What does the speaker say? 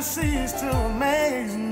never cease to amaze me.